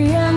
Yeah.